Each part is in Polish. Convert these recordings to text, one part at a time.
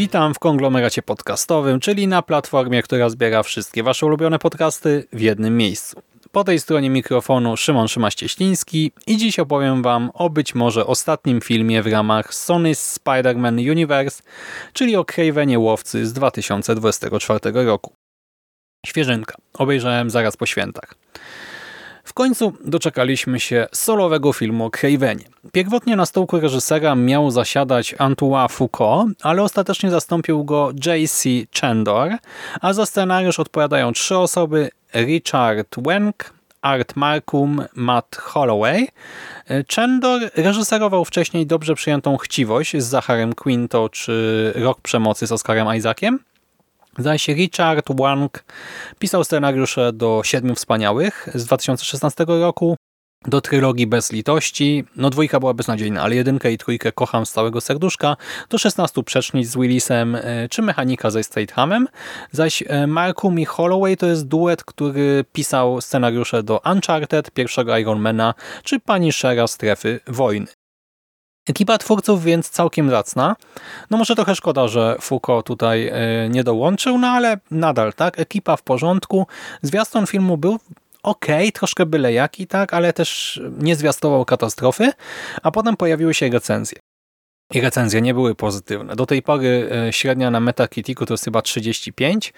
Witam w konglomeracie podcastowym, czyli na platformie, która zbiera wszystkie Wasze ulubione podcasty w jednym miejscu. Po tej stronie mikrofonu Szymon Szymaś-Cieśliński i dziś opowiem Wam o być może ostatnim filmie w ramach Sony's Spider-Man Universe, czyli o Cravenie Łowcy z 2024 roku. Świeżynka. Obejrzałem zaraz po świętach. W końcu doczekaliśmy się solowego filmu o Cravenie. Pierwotnie na stołku reżysera miał zasiadać Antoine Foucault, ale ostatecznie zastąpił go J.C. Chandor, a za scenariusz odpowiadają trzy osoby Richard Wenk, Art Markum, Matt Holloway. Chandor reżyserował wcześniej dobrze przyjętą Chciwość z Zacharem Quinto czy Rok Przemocy z Oscarem Isaaciem. Zaś Richard Wang pisał scenariusze do Siedmiu Wspaniałych z 2016 roku, do trylogii Bez Litości. No dwójka była beznadziejna, ale jedynkę i trójkę kocham z całego serduszka. Do 16 Przecznic z Willisem, e, czy Mechanika ze Stathamem. Zaś e, Markum i Holloway to jest duet, który pisał scenariusze do Uncharted, pierwszego Ironmana, czy Pani Shera Strefy Wojny. Ekipa twórców więc całkiem zacna. No może trochę szkoda, że Foucault tutaj e, nie dołączył, no ale nadal, tak? Ekipa w porządku. Zwiastun filmu był ok, troszkę byle jaki, tak? Ale też nie zwiastował katastrofy. A potem pojawiły się recenzje. I recenzje nie były pozytywne. Do tej pory e, średnia na Metacriticu to jest chyba 35,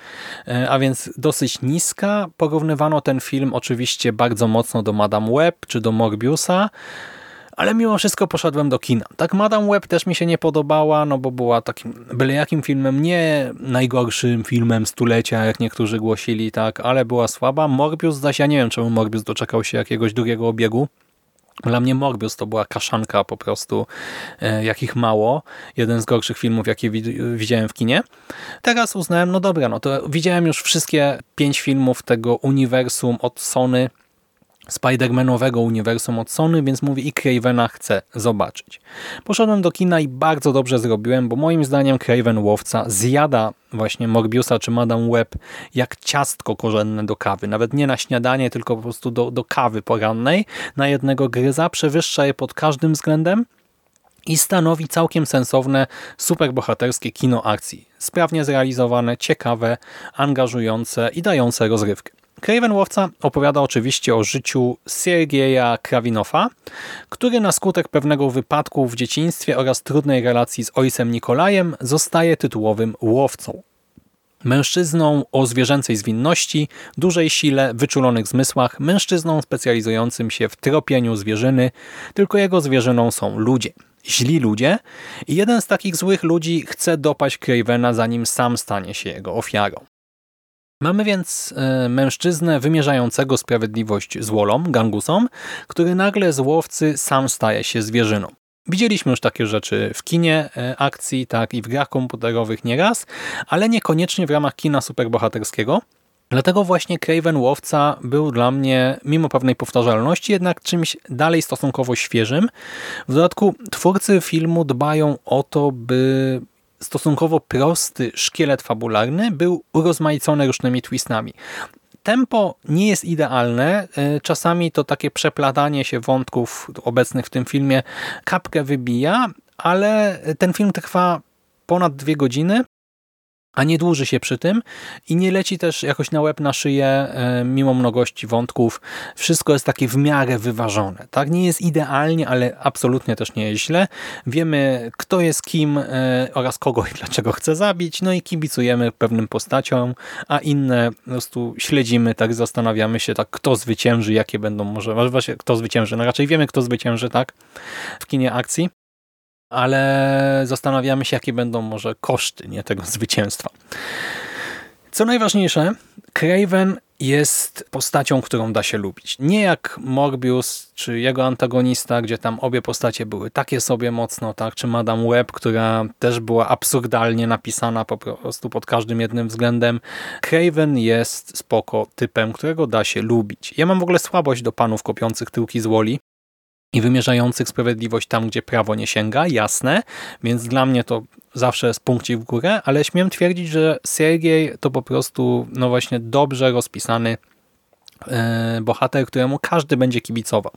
e, a więc dosyć niska. Porównywano ten film oczywiście bardzo mocno do Madame Web czy do Morbiusa, ale mimo wszystko poszedłem do kina. Tak Madame Web też mi się nie podobała, no bo była takim byle jakim filmem, nie najgorszym filmem stulecia, jak niektórzy głosili, tak, ale była słaba. Morbius zaś ja nie wiem, czemu Morbius doczekał się jakiegoś drugiego obiegu. Dla mnie Morbius to była kaszanka po prostu, e, jakich mało. Jeden z gorszych filmów, jakie widziałem w kinie. Teraz uznałem, no dobra, no to widziałem już wszystkie pięć filmów tego uniwersum od Sony, Spider-Manowego uniwersum od Sony, więc mówię i Cravena chcę zobaczyć. Poszedłem do kina i bardzo dobrze zrobiłem, bo moim zdaniem Craven Łowca zjada właśnie Morbiusa czy Madame Web jak ciastko korzenne do kawy. Nawet nie na śniadanie, tylko po prostu do, do kawy porannej. Na jednego gryza przewyższa je pod każdym względem i stanowi całkiem sensowne, superbohaterskie kino akcji. Sprawnie zrealizowane, ciekawe, angażujące i dające rozrywkę. Craven Łowca opowiada oczywiście o życiu Siergieja Krawinowa, który na skutek pewnego wypadku w dzieciństwie oraz trudnej relacji z ojcem Nikolajem zostaje tytułowym łowcą. Mężczyzną o zwierzęcej zwinności, dużej sile, wyczulonych zmysłach, mężczyzną specjalizującym się w tropieniu zwierzyny, tylko jego zwierzyną są ludzie. Źli ludzie i jeden z takich złych ludzi chce dopaść Cravena, zanim sam stanie się jego ofiarą. Mamy więc e, mężczyznę wymierzającego sprawiedliwość złolom, gangusom, który nagle z łowcy sam staje się zwierzyną. Widzieliśmy już takie rzeczy w kinie e, akcji, tak i w grach komputerowych nieraz, ale niekoniecznie w ramach kina superbohaterskiego. Dlatego właśnie Craven Łowca był dla mnie, mimo pewnej powtarzalności, jednak czymś dalej stosunkowo świeżym. W dodatku twórcy filmu dbają o to, by stosunkowo prosty szkielet fabularny był urozmaicony różnymi twistami. Tempo nie jest idealne, e, czasami to takie przeplatanie się wątków obecnych w tym filmie kapkę wybija, ale ten film trwa ponad dwie godziny a nie dłuży się przy tym i nie leci też jakoś na łeb na szyję e, mimo mnogości wątków. Wszystko jest takie w miarę wyważone. Tak Nie jest idealnie, ale absolutnie też nie jest źle. Wiemy kto jest kim e, oraz kogo i dlaczego chce zabić, no i kibicujemy pewnym postaciom, a inne po prostu śledzimy, tak zastanawiamy się, tak kto zwycięży, jakie będą może, właśnie kto zwycięży, no raczej wiemy kto zwycięży, tak, w kinie akcji ale zastanawiamy się, jakie będą może koszty nie tego zwycięstwa. Co najważniejsze, Craven jest postacią, którą da się lubić. Nie jak Morbius czy jego antagonista, gdzie tam obie postacie były takie sobie mocno, tak, czy Madame Web, która też była absurdalnie napisana po prostu pod każdym jednym względem. Craven jest spoko typem, którego da się lubić. Ja mam w ogóle słabość do panów kopiących tyłki z Woli, i wymierzających sprawiedliwość tam, gdzie prawo nie sięga, jasne, więc dla mnie to zawsze jest punkcik w górę, ale śmiem twierdzić, że Sergiej to po prostu no właśnie dobrze rozpisany bohater, któremu każdy będzie kibicował.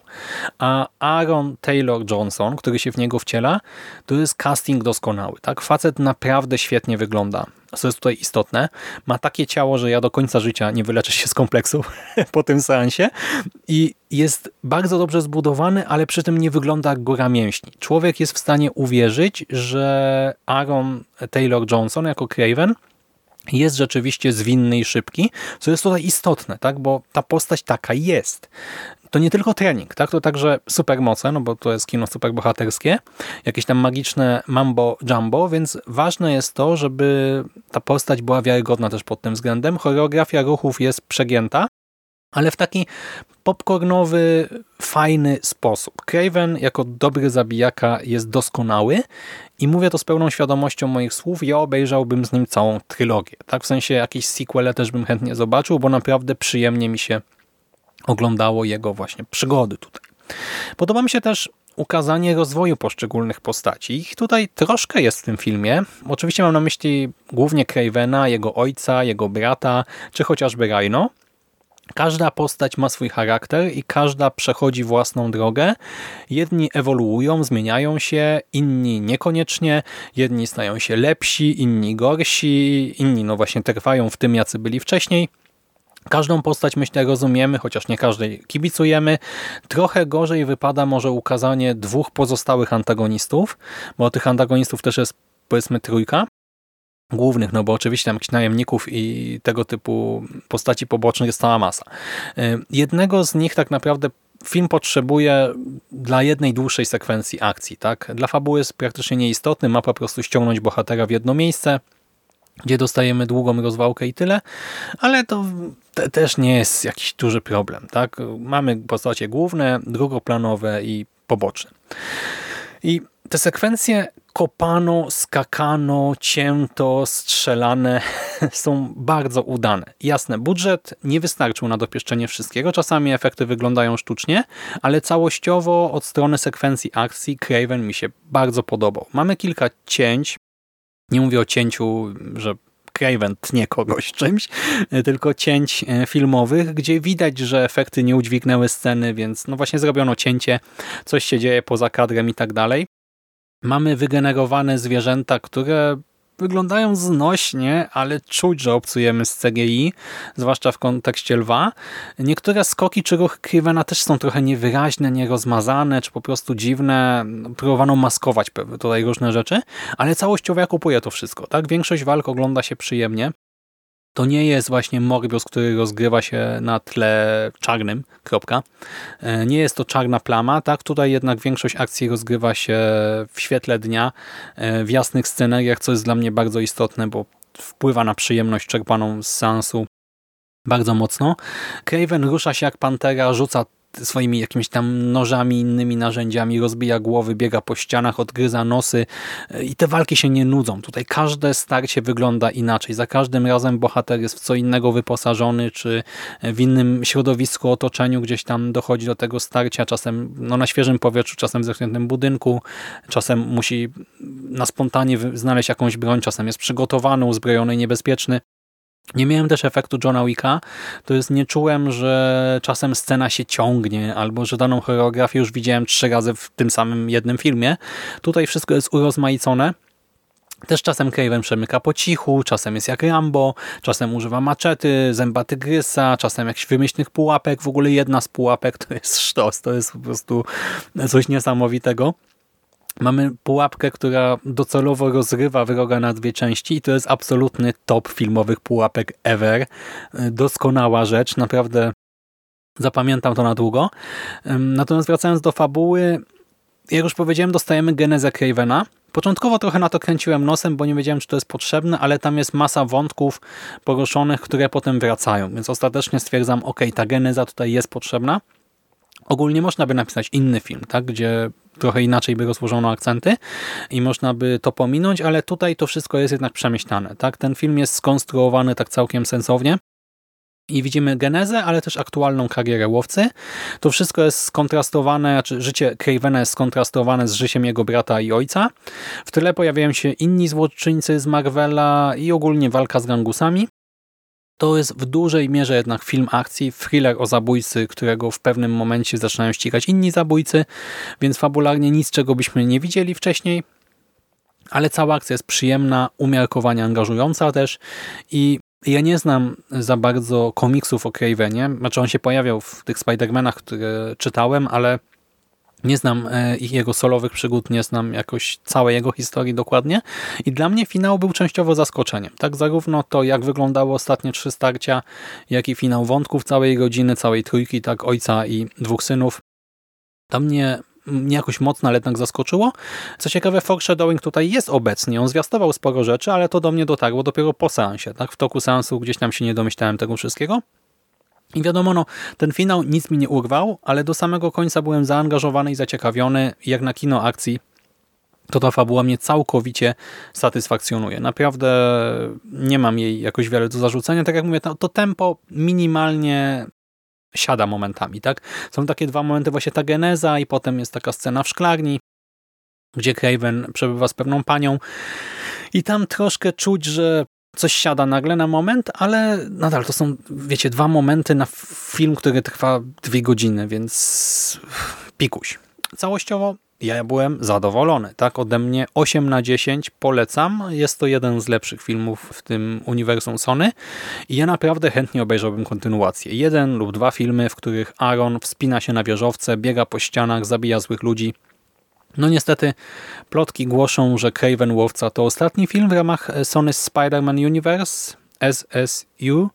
A Aaron Taylor Johnson, który się w niego wciela, to jest casting doskonały. Tak? Facet naprawdę świetnie wygląda co jest tutaj istotne, ma takie ciało, że ja do końca życia nie wyleczę się z kompleksu po tym seansie i jest bardzo dobrze zbudowany, ale przy tym nie wygląda jak góra mięśni. Człowiek jest w stanie uwierzyć, że Aaron Taylor-Johnson jako Craven jest rzeczywiście zwinny i szybki, co jest tutaj istotne, tak? bo ta postać taka jest to nie tylko trening, tak? to także supermoce, no bo to jest kino superbohaterskie, jakieś tam magiczne mambo jumbo, więc ważne jest to, żeby ta postać była wiarygodna też pod tym względem. Choreografia ruchów jest przegięta, ale w taki popcornowy, fajny sposób. Craven jako dobry zabijaka jest doskonały i mówię to z pełną świadomością moich słów. Ja obejrzałbym z nim całą trylogię. Tak w sensie jakieś sequele też bym chętnie zobaczył, bo naprawdę przyjemnie mi się oglądało jego właśnie przygody tutaj. Podoba mi się też ukazanie rozwoju poszczególnych postaci. Ich tutaj troszkę jest w tym filmie. Oczywiście mam na myśli głównie Cravena, jego ojca, jego brata, czy chociażby Rhino. Każda postać ma swój charakter i każda przechodzi własną drogę. Jedni ewoluują, zmieniają się, inni niekoniecznie. Jedni stają się lepsi, inni gorsi, inni no właśnie trwają w tym, jacy byli wcześniej. Każdą postać myślę rozumiemy, chociaż nie każdej kibicujemy. Trochę gorzej wypada może ukazanie dwóch pozostałych antagonistów, bo tych antagonistów też jest powiedzmy trójka głównych, no bo oczywiście tam najemników i tego typu postaci pobocznych jest cała masa. Y, jednego z nich tak naprawdę film potrzebuje dla jednej dłuższej sekwencji akcji. tak? Dla fabuły jest praktycznie nieistotny, ma po prostu ściągnąć bohatera w jedno miejsce, gdzie dostajemy długą rozwałkę i tyle, ale to te, też nie jest jakiś duży problem. tak? Mamy postacie główne, drugoplanowe i poboczne. I te sekwencje kopano, skakano, cięto, strzelane są bardzo udane. Jasne, budżet nie wystarczył na dopieszczenie wszystkiego, czasami efekty wyglądają sztucznie, ale całościowo od strony sekwencji akcji Craven mi się bardzo podobał. Mamy kilka cięć, nie mówię o cięciu, że Craven tnie kogoś czymś, tylko cięć e, filmowych, gdzie widać, że efekty nie udźwignęły sceny, więc no właśnie zrobiono cięcie, coś się dzieje poza kadrem i tak dalej. Mamy wygenerowane zwierzęta, które wyglądają znośnie, ale czuć, że obcujemy z CGI, zwłaszcza w kontekście lwa. Niektóre skoki czy ruchy Krivena też są trochę niewyraźne, nierozmazane, czy po prostu dziwne. Próbowano maskować tutaj różne rzeczy, ale całościowo ja kupuję to wszystko. Tak, Większość walk ogląda się przyjemnie. To nie jest właśnie Morbius, który rozgrywa się na tle czarnym, kropka. E, nie jest to czarna plama, tak? Tutaj jednak większość akcji rozgrywa się w świetle dnia, e, w jasnych scenariach, co jest dla mnie bardzo istotne, bo wpływa na przyjemność czerpaną z sensu bardzo mocno. Craven rusza się jak pantera, rzuca swoimi jakimiś tam nożami, innymi narzędziami, rozbija głowy, biega po ścianach, odgryza nosy i te walki się nie nudzą. Tutaj każde starcie wygląda inaczej. Za każdym razem bohater jest w co innego wyposażony, czy w innym środowisku, otoczeniu gdzieś tam dochodzi do tego starcia, czasem no, na świeżym powietrzu, czasem w zamkniętym budynku, czasem musi na spontanie znaleźć jakąś broń, czasem jest przygotowany, uzbrojony, niebezpieczny. Nie miałem też efektu Johna Wicka, to jest nie czułem, że czasem scena się ciągnie, albo że daną choreografię już widziałem trzy razy w tym samym jednym filmie. Tutaj wszystko jest urozmaicone. Też czasem Craven przemyka po cichu, czasem jest jak Rambo, czasem używa maczety, zęba tygrysa, czasem jakichś wymyślnych pułapek. W ogóle jedna z pułapek to jest sztos, to jest po prostu coś niesamowitego. Mamy pułapkę, która docelowo rozrywa wroga na dwie części i to jest absolutny top filmowych pułapek ever. Doskonała rzecz, naprawdę zapamiętam to na długo. Natomiast wracając do fabuły, jak już powiedziałem, dostajemy genezę Cravena, Początkowo trochę na to kręciłem nosem, bo nie wiedziałem, czy to jest potrzebne, ale tam jest masa wątków poruszonych, które potem wracają, więc ostatecznie stwierdzam, ok, ta geneza tutaj jest potrzebna. Ogólnie można by napisać inny film, tak, gdzie trochę inaczej by rozłożono akcenty i można by to pominąć, ale tutaj to wszystko jest jednak przemyślane. Tak? Ten film jest skonstruowany tak całkiem sensownie. I widzimy genezę, ale też aktualną karierę łowcy. To wszystko jest skontrastowane, znaczy życie Cravena jest skontrastowane z życiem jego brata i ojca. W tyle pojawiają się inni złoczyńcy z Marvela i ogólnie walka z gangusami. To jest w dużej mierze jednak film akcji, thriller o zabójcy, którego w pewnym momencie zaczynają ścigać inni zabójcy, więc fabularnie nic, czego byśmy nie widzieli wcześniej, ale cała akcja jest przyjemna, umiarkowanie angażująca też i ja nie znam za bardzo komiksów o Cravenie, znaczy on się pojawiał w tych Spider-Manach, które czytałem, ale nie znam e, ich jego solowych przygód, nie znam jakoś całej jego historii dokładnie i dla mnie finał był częściowo zaskoczeniem. Tak zarówno to, jak wyglądały ostatnie trzy starcia, jak i finał wątków całej rodziny, całej trójki, tak ojca i dwóch synów. To mnie nie jakoś mocno, ale jednak zaskoczyło. Co ciekawe, foreshadowing tutaj jest obecnie. On zwiastował sporo rzeczy, ale to do mnie dotarło dopiero po seansie. Tak? W toku seansu gdzieś tam się nie domyślałem tego wszystkiego. I wiadomo, no, ten finał nic mi nie urwał, ale do samego końca byłem zaangażowany i zaciekawiony. Jak na kino akcji, to ta fabuła mnie całkowicie satysfakcjonuje. Naprawdę nie mam jej jakoś wiele do zarzucenia. Tak jak mówię, to, to tempo minimalnie siada momentami, tak? Są takie dwa momenty, właśnie ta geneza i potem jest taka scena w szklarni, gdzie Craven przebywa z pewną panią i tam troszkę czuć, że coś siada nagle na moment, ale nadal to są, wiecie, dwa momenty na film, który trwa dwie godziny, więc pikuś. Całościowo ja byłem zadowolony. Tak, ode mnie 8 na 10 polecam. Jest to jeden z lepszych filmów w tym uniwersum Sony i ja naprawdę chętnie obejrzałbym kontynuację. Jeden lub dwa filmy, w których Aaron wspina się na wieżowce, biega po ścianach, zabija złych ludzi. No niestety plotki głoszą, że Craven Łowca to ostatni film w ramach Sony Spider-Man Universe, SSU.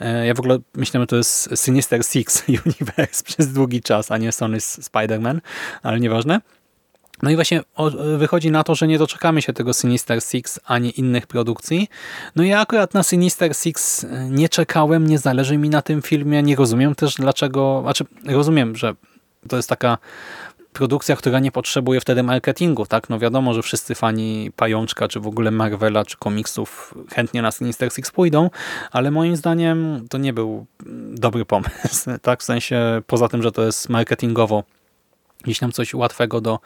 E, ja w ogóle myślałem, że to jest Sinister Six Universe przez długi czas, a nie Sony Spider-Man, ale nieważne. No i właśnie wychodzi na to, że nie doczekamy się tego Sinister Six ani innych produkcji. No ja akurat na Sinister Six e, nie czekałem, nie zależy mi na tym filmie, nie rozumiem też dlaczego, znaczy rozumiem, że to jest taka produkcja, która nie potrzebuje wtedy marketingu, tak? No wiadomo, że wszyscy fani Pajączka, czy w ogóle Marvela, czy komiksów chętnie na Sinister Six pójdą, ale moim zdaniem to nie był dobry pomysł, tak? W sensie, poza tym, że to jest marketingowo gdzieś tam coś łatwego do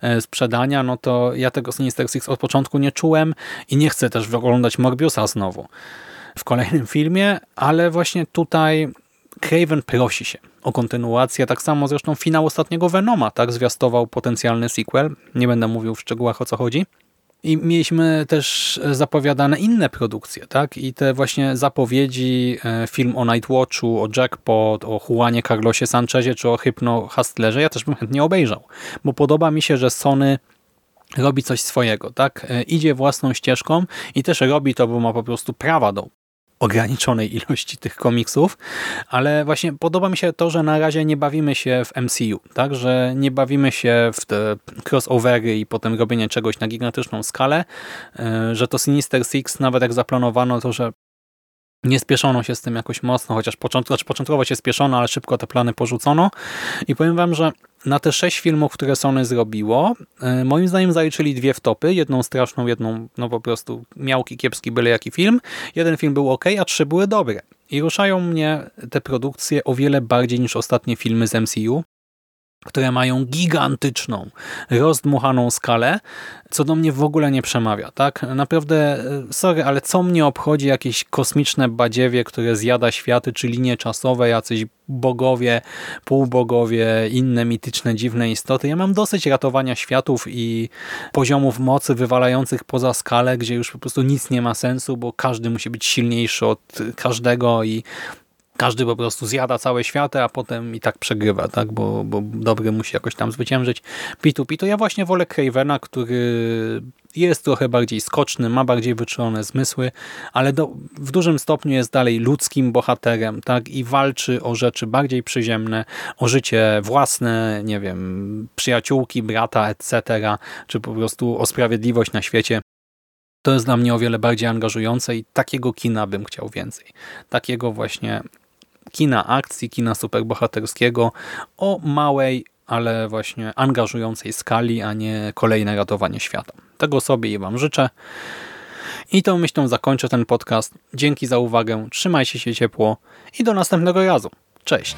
e, sprzedania, no to ja tego Sinister Six od początku nie czułem i nie chcę też oglądać Morbiusa znowu w kolejnym filmie, ale właśnie tutaj Craven prosi się o kontynuację, tak samo zresztą finał ostatniego Venoma, tak zwiastował potencjalny sequel, nie będę mówił w szczegółach o co chodzi. I mieliśmy też zapowiadane inne produkcje, tak? I te właśnie zapowiedzi, e, film o Nightwatchu, o Jackpot, o Juanie Carlosie Sanchezie czy o Hypno Hustlerze, ja też bym chętnie obejrzał, bo podoba mi się, że Sony robi coś swojego, tak? E, idzie własną ścieżką i też robi to, bo ma po prostu prawa do ograniczonej ilości tych komiksów, ale właśnie podoba mi się to, że na razie nie bawimy się w MCU, tak, że nie bawimy się w te crossovery i potem robienie czegoś na gigantyczną skalę, e, że to Sinister Six, nawet jak zaplanowano to, że nie spieszono się z tym jakoś mocno, chociaż początkowo, znaczy początkowo się spieszono, ale szybko te plany porzucono. I powiem wam, że na te sześć filmów, które Sony zrobiło, e, moim zdaniem zaliczyli dwie wtopy. Jedną straszną, jedną no po prostu miałki, kiepski, byle jaki film. Jeden film był ok, a trzy były dobre. I ruszają mnie te produkcje o wiele bardziej niż ostatnie filmy z MCU które mają gigantyczną, rozdmuchaną skalę, co do mnie w ogóle nie przemawia. tak? Naprawdę, e, sorry, ale co mnie obchodzi jakieś kosmiczne badziewie, które zjada światy, czy linie czasowe, jacyś bogowie, półbogowie, inne mityczne, dziwne istoty. Ja mam dosyć ratowania światów i poziomów mocy wywalających poza skalę, gdzie już po prostu nic nie ma sensu, bo każdy musi być silniejszy od każdego i każdy po prostu zjada całe światy, a potem i tak przegrywa, tak? Bo, bo dobry musi jakoś tam zwyciężyć. Pitu Pitu. Ja właśnie wolę Cravena, który jest trochę bardziej skoczny, ma bardziej wyczulone zmysły, ale do, w dużym stopniu jest dalej ludzkim bohaterem, tak? I walczy o rzeczy bardziej przyziemne, o życie własne, nie wiem, przyjaciółki, brata, etc., czy po prostu o sprawiedliwość na świecie. To jest dla mnie o wiele bardziej angażujące i takiego kina bym chciał więcej. Takiego właśnie kina akcji, kina superbohaterskiego o małej, ale właśnie angażującej skali, a nie kolejne ratowanie świata. Tego sobie i Wam życzę. I tą myślą zakończę ten podcast. Dzięki za uwagę, trzymajcie się ciepło i do następnego razu. Cześć!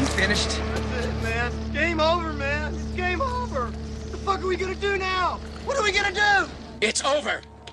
You finished? That's it, man. Game over, man. It's game over. What the fuck are we gonna do now? What are we gonna do? It's over.